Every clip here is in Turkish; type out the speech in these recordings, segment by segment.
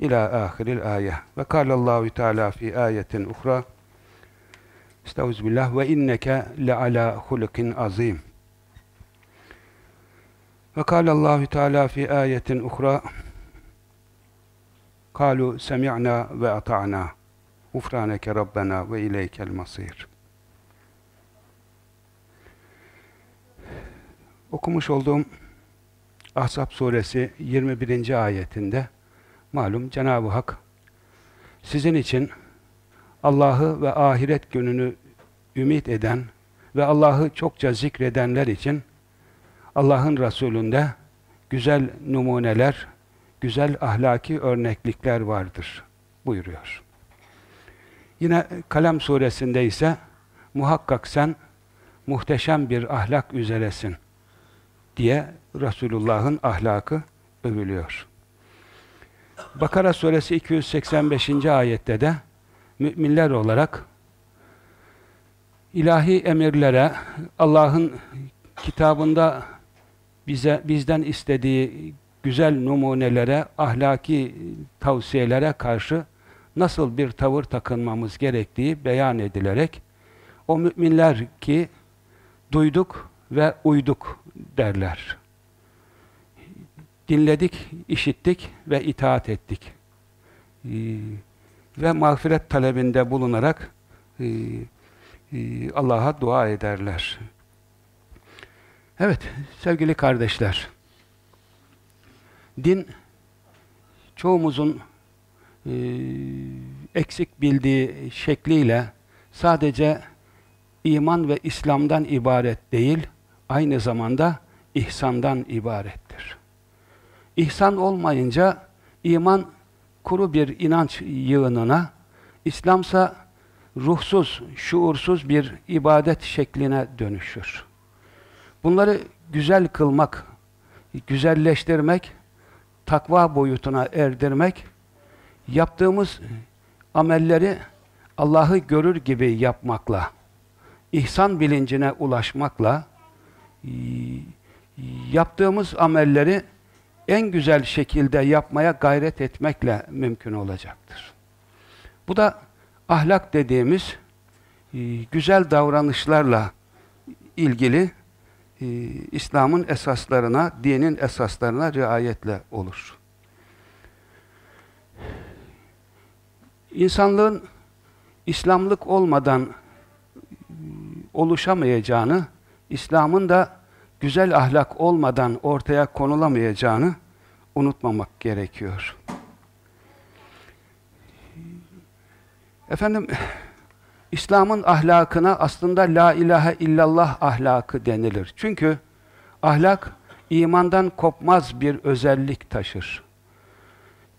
ila ahiril ayet. Ve kâle Allahu Teala fi ayetin uhra. Estağfirullah ve inneke le ala hulukin azim. Ve kâle Allahu Teala fi ayetin uhra. Kalu semi'na ve ata'na. Ufraneke Rabbena ve ileykel masir. Okumuş olduğum Ahzab suresi 21. ayetinde malum Cenab-ı Hak sizin için Allah'ı ve ahiret gününü ümit eden ve Allah'ı çokça zikredenler için Allah'ın Resulü'nde güzel numuneler, güzel ahlaki örneklikler vardır buyuruyor. Yine Kalem suresinde ise muhakkak sen muhteşem bir ahlak üzeresin diye Resulullah'ın ahlakı övülüyor. Bakara suresi 285. ayette de müminler olarak ilahi emirlere, Allah'ın kitabında bize bizden istediği güzel numunelere, ahlaki tavsiyelere karşı nasıl bir tavır takınmamız gerektiği beyan edilerek o müminler ki duyduk ve uyduk derler. Dinledik, işittik ve itaat ettik. Ee, ve mağfiret talebinde bulunarak e, e, Allah'a dua ederler. Evet, sevgili kardeşler. Din, çoğumuzun e, eksik bildiği şekliyle sadece iman ve İslam'dan ibaret değil, aynı zamanda ihsandan ibarettir. İhsan olmayınca iman kuru bir inanç yığınına, İslamsa ruhsuz, şuursuz bir ibadet şekline dönüşür. Bunları güzel kılmak, güzelleştirmek, takva boyutuna erdirmek, yaptığımız amelleri Allah'ı görür gibi yapmakla, ihsan bilincine ulaşmakla, yaptığımız amelleri en güzel şekilde yapmaya gayret etmekle mümkün olacaktır. Bu da ahlak dediğimiz güzel davranışlarla ilgili İslam'ın esaslarına, dinin esaslarına riayetle olur. İnsanlığın İslamlık olmadan oluşamayacağını, İslam'ın da güzel ahlak olmadan ortaya konulamayacağını unutmamak gerekiyor. Efendim, İslam'ın ahlakına aslında la ilahe illallah ahlakı denilir. Çünkü ahlak imandan kopmaz bir özellik taşır.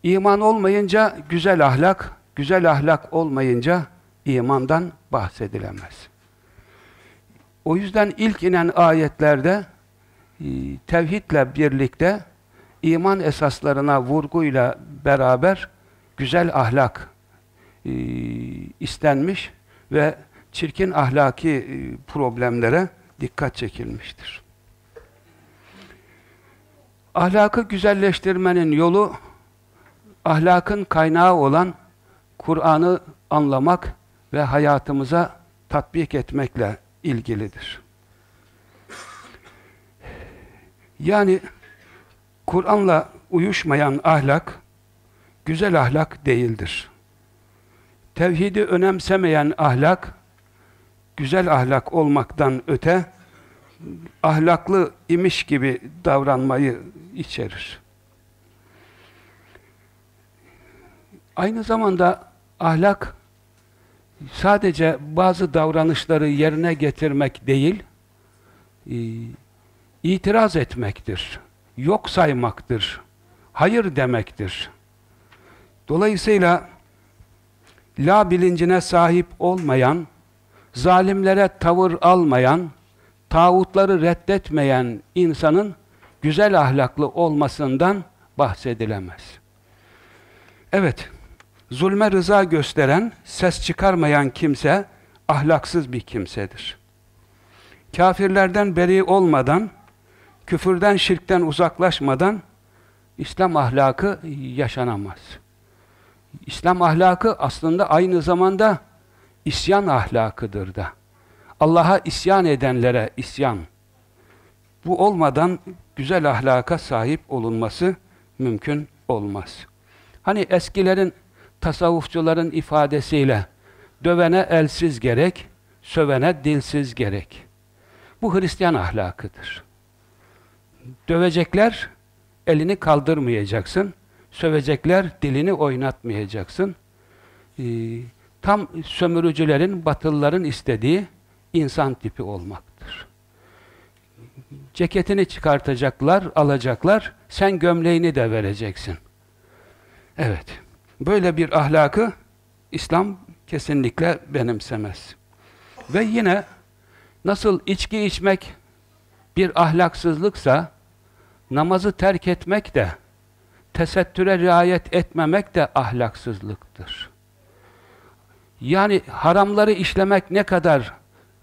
İman olmayınca güzel ahlak, güzel ahlak olmayınca imandan bahsedilemez. O yüzden ilk inen ayetlerde tevhidle birlikte iman esaslarına vurguyla beraber güzel ahlak e, istenmiş ve çirkin ahlaki e, problemlere dikkat çekilmiştir. Ahlakı güzelleştirmenin yolu ahlakın kaynağı olan Kur'an'ı anlamak ve hayatımıza tatbik etmekle ilgilidir. Yani Kur'an'la uyuşmayan ahlak güzel ahlak değildir. Tevhidi önemsemeyen ahlak güzel ahlak olmaktan öte ahlaklı imiş gibi davranmayı içerir. Aynı zamanda ahlak sadece bazı davranışları yerine getirmek değil, e, itiraz etmektir, yok saymaktır, hayır demektir. Dolayısıyla la bilincine sahip olmayan, zalimlere tavır almayan, tağutları reddetmeyen insanın güzel ahlaklı olmasından bahsedilemez. Evet, zulme rıza gösteren, ses çıkarmayan kimse ahlaksız bir kimsedir. Kafirlerden beri olmadan, küfürden, şirkten uzaklaşmadan İslam ahlakı yaşanamaz. İslam ahlakı aslında aynı zamanda isyan ahlakıdır da. Allah'a isyan edenlere isyan. Bu olmadan güzel ahlaka sahip olunması mümkün olmaz. Hani eskilerin tasavvufçuların ifadesiyle dövene elsiz gerek, sövene dilsiz gerek. Bu Hristiyan ahlakıdır. Dövecekler, elini kaldırmayacaksın. Sövecekler, dilini oynatmayacaksın. Ee, tam sömürücülerin, batılıların istediği insan tipi olmaktır. Ceketini çıkartacaklar, alacaklar, sen gömleğini de vereceksin. Evet, böyle bir ahlakı İslam kesinlikle benimsemez. Ve yine nasıl içki içmek bir ahlaksızlıksa, namazı terk etmek de, tesettüre riayet etmemek de ahlaksızlıktır. Yani haramları işlemek ne kadar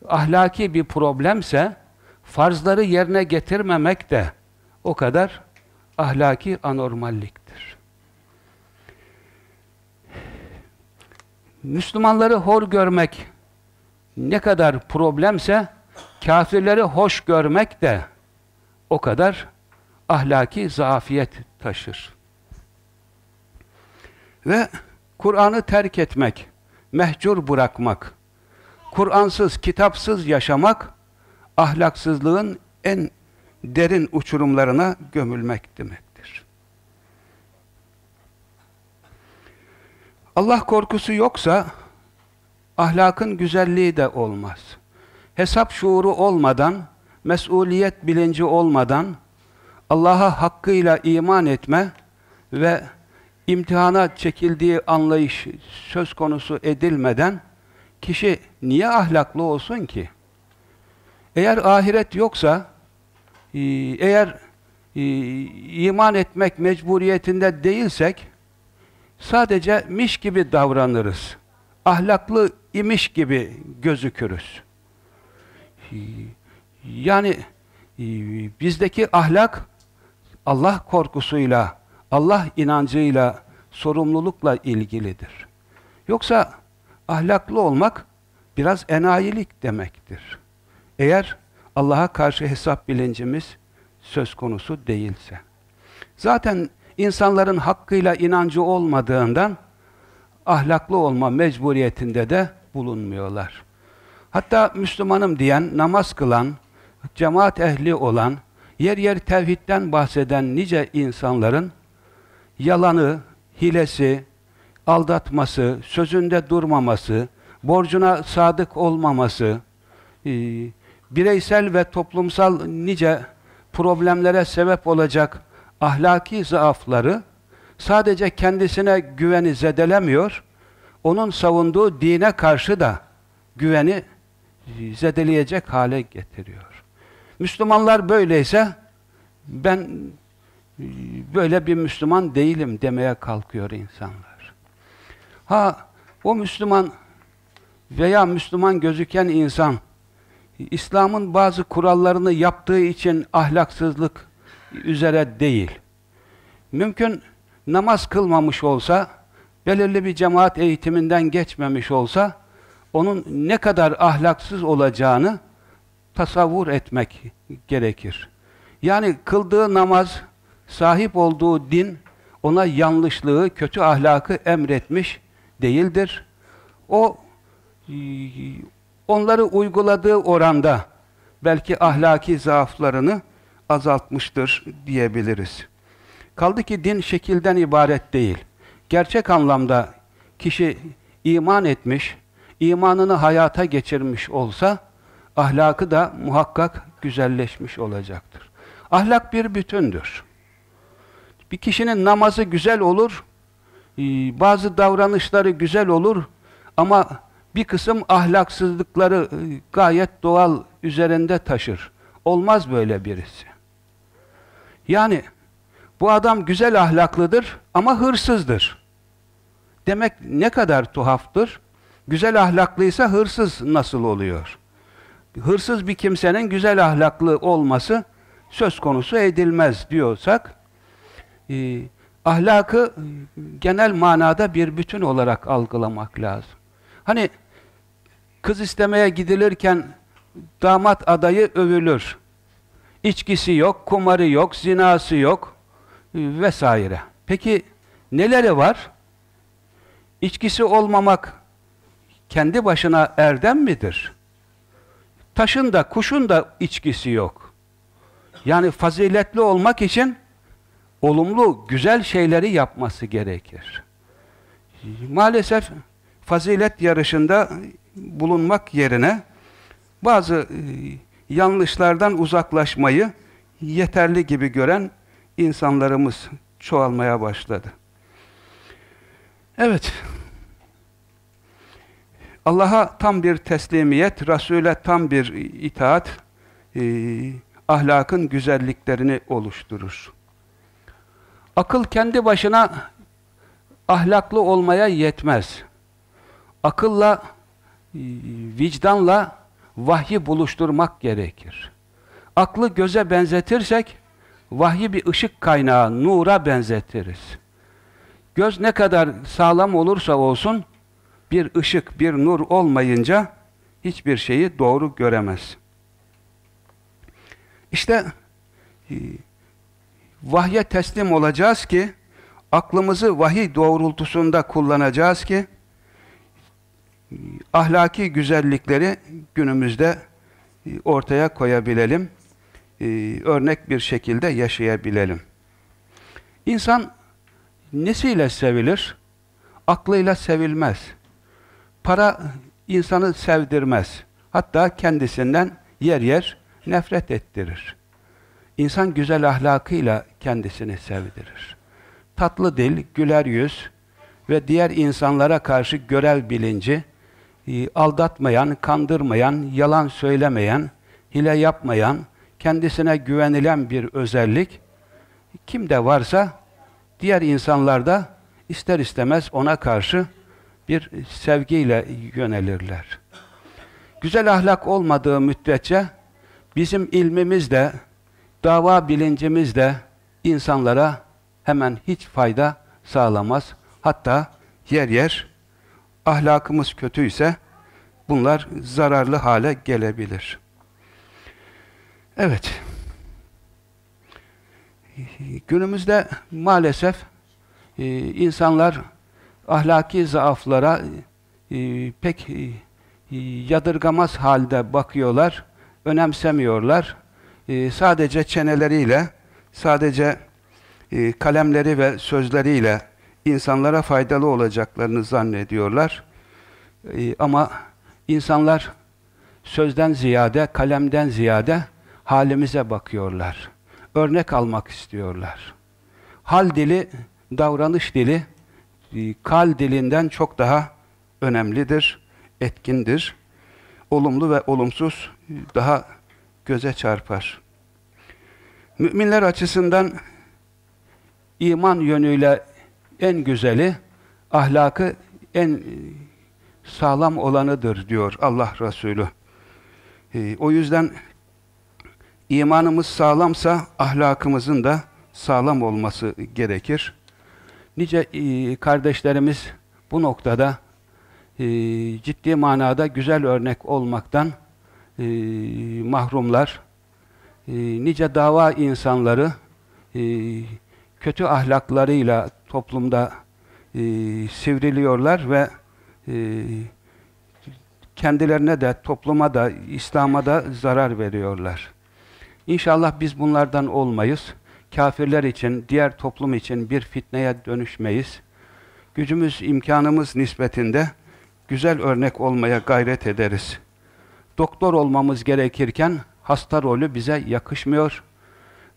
ahlaki bir problemse, farzları yerine getirmemek de o kadar ahlaki anormalliktir. Müslümanları hor görmek ne kadar problemse, kafirleri hoş görmek de o kadar ahlaki zafiyet taşır. Ve Kur'an'ı terk etmek, mehcur bırakmak, Kur'ansız, kitapsız yaşamak, ahlaksızlığın en derin uçurumlarına gömülmek demektir. Allah korkusu yoksa, ahlakın güzelliği de olmaz. Hesap şuuru olmadan, mesuliyet bilinci olmadan, Allah'a hakkıyla iman etme ve imtihana çekildiği anlayış söz konusu edilmeden kişi niye ahlaklı olsun ki? Eğer ahiret yoksa, e, eğer e, iman etmek mecburiyetinde değilsek, sadece miş gibi davranırız. Ahlaklı imiş gibi gözükürüz. E, yani bizdeki ahlak, Allah korkusuyla, Allah inancıyla, sorumlulukla ilgilidir. Yoksa ahlaklı olmak biraz enayilik demektir. Eğer Allah'a karşı hesap bilincimiz söz konusu değilse. Zaten insanların hakkıyla inancı olmadığından ahlaklı olma mecburiyetinde de bulunmuyorlar. Hatta Müslümanım diyen, namaz kılan, cemaat ehli olan, yer yer tevhidden bahseden nice insanların yalanı, hilesi, aldatması, sözünde durmaması, borcuna sadık olmaması, e, bireysel ve toplumsal nice problemlere sebep olacak ahlaki zaafları sadece kendisine güveni zedelemiyor, onun savunduğu dine karşı da güveni zedeleyecek hale getiriyor. Müslümanlar böyleyse ben böyle bir Müslüman değilim demeye kalkıyor insanlar. Ha o Müslüman veya Müslüman gözüken insan İslam'ın bazı kurallarını yaptığı için ahlaksızlık üzere değil. Mümkün namaz kılmamış olsa, belirli bir cemaat eğitiminden geçmemiş olsa, onun ne kadar ahlaksız olacağını tasavvur etmek gerekir. Yani kıldığı namaz, sahip olduğu din, ona yanlışlığı, kötü ahlakı emretmiş değildir. O onları uyguladığı oranda belki ahlaki zaaflarını azaltmıştır diyebiliriz. Kaldı ki din şekilden ibaret değil. Gerçek anlamda kişi iman etmiş, imanını hayata geçirmiş olsa ahlakı da muhakkak güzelleşmiş olacaktır. Ahlak bir bütündür. Bir kişinin namazı güzel olur, e, bazı davranışları güzel olur ama bir kısım ahlaksızlıkları e, gayet doğal üzerinde taşır. Olmaz böyle birisi. Yani bu adam güzel ahlaklıdır ama hırsızdır. Demek ne kadar tuhaftır? Güzel ahlaklıysa hırsız nasıl oluyor? Hırsız bir kimsenin güzel ahlaklı olması söz konusu edilmez diyorsak, e, ahlakı genel manada bir bütün olarak algılamak lazım. Hani kız istemeye gidilirken damat adayı övülür. İçkisi yok, kumarı yok, zinası yok e, vesaire. Peki neleri var? İçkisi olmamak kendi başına erdem midir? Taşın da kuşun da içkisi yok. Yani faziletli olmak için olumlu, güzel şeyleri yapması gerekir. Maalesef fazilet yarışında bulunmak yerine bazı e, yanlışlardan uzaklaşmayı yeterli gibi gören insanlarımız çoğalmaya başladı. Evet. Allah'a tam bir teslimiyet, Resul'e tam bir itaat, e, ahlakın güzelliklerini oluşturur. Akıl kendi başına ahlaklı olmaya yetmez. Akılla, e, vicdanla vahyi buluşturmak gerekir. Aklı göze benzetirsek, vahyi bir ışık kaynağı, nura benzetiriz. Göz ne kadar sağlam olursa olsun, bir ışık, bir nur olmayınca hiçbir şeyi doğru göremez. İşte e, vahye teslim olacağız ki, aklımızı vahiy doğrultusunda kullanacağız ki, ahlaki güzellikleri günümüzde e, ortaya koyabilelim, e, örnek bir şekilde yaşayabilelim. İnsan nesiyle sevilir? Aklıyla sevilmez. Para insanı sevdirmez. Hatta kendisinden yer yer nefret ettirir. İnsan güzel ahlakıyla kendisini sevdirir. Tatlı dil, güler yüz ve diğer insanlara karşı görev bilinci, e, aldatmayan, kandırmayan, yalan söylemeyen, hile yapmayan, kendisine güvenilen bir özellik kimde varsa diğer insanlarda ister istemez ona karşı bir sevgiyle yönelirler. Güzel ahlak olmadığı müddetçe bizim ilmimiz de, dava bilincimiz de insanlara hemen hiç fayda sağlamaz. Hatta yer yer ahlakımız kötüyse bunlar zararlı hale gelebilir. Evet. Günümüzde maalesef e, insanlar ahlaki zaaflara e, pek e, yadırgamaz halde bakıyorlar, önemsemiyorlar. E, sadece çeneleriyle, sadece e, kalemleri ve sözleriyle insanlara faydalı olacaklarını zannediyorlar. E, ama insanlar sözden ziyade, kalemden ziyade halimize bakıyorlar. Örnek almak istiyorlar. Hal dili, davranış dili, e, kal dilinden çok daha önemlidir, etkindir. Olumlu ve olumsuz daha göze çarpar. Müminler açısından iman yönüyle en güzeli, ahlakı en sağlam olanıdır diyor Allah Resulü. E, o yüzden imanımız sağlamsa ahlakımızın da sağlam olması gerekir. Nice e, kardeşlerimiz bu noktada e, ciddi manada güzel örnek olmaktan e, mahrumlar. E, nice dava insanları e, kötü ahlaklarıyla toplumda e, sivriliyorlar ve e, kendilerine de, topluma da, İslam'a da zarar veriyorlar. İnşallah biz bunlardan olmayız. Kafirler için, diğer toplum için bir fitneye dönüşmeyiz. Gücümüz, imkanımız nispetinde güzel örnek olmaya gayret ederiz. Doktor olmamız gerekirken hasta rolü bize yakışmıyor.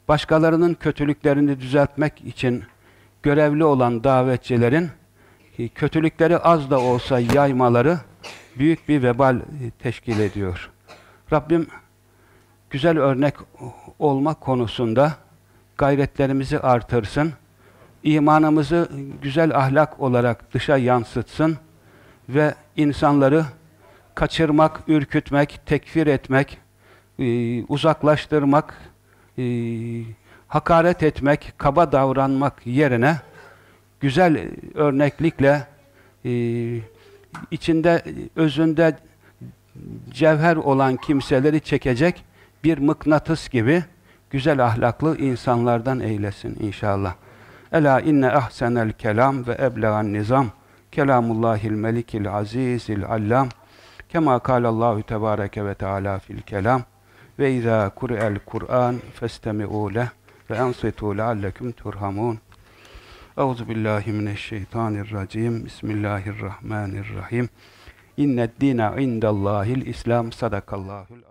Başkalarının kötülüklerini düzeltmek için görevli olan davetçilerin e, kötülükleri az da olsa yaymaları büyük bir vebal e, teşkil ediyor. Rabbim güzel örnek olma konusunda gayretlerimizi artırsın. İmanımızı güzel ahlak olarak dışa yansıtsın ve insanları kaçırmak, ürkütmek, tekfir etmek, e, uzaklaştırmak, e, hakaret etmek, kaba davranmak yerine güzel örneklikle e, içinde, özünde cevher olan kimseleri çekecek bir mıknatıs gibi güzel ahlaklı insanlardan eylesin inşallah. Ela inne ahsenel kelam ve eblegan nizam kelamullahil melikil azizil allam kema kâlallahu tebâreke ve teâlâ fil kelam ve izâ kuri'el Kur'an festemi'û leh ve ensitu leallekum turhamun. Euzu billahi mineşşeytanirracim. Bismillahirrahmanirrahim. İnned dîne indallâhil İslam. Sadakallâhul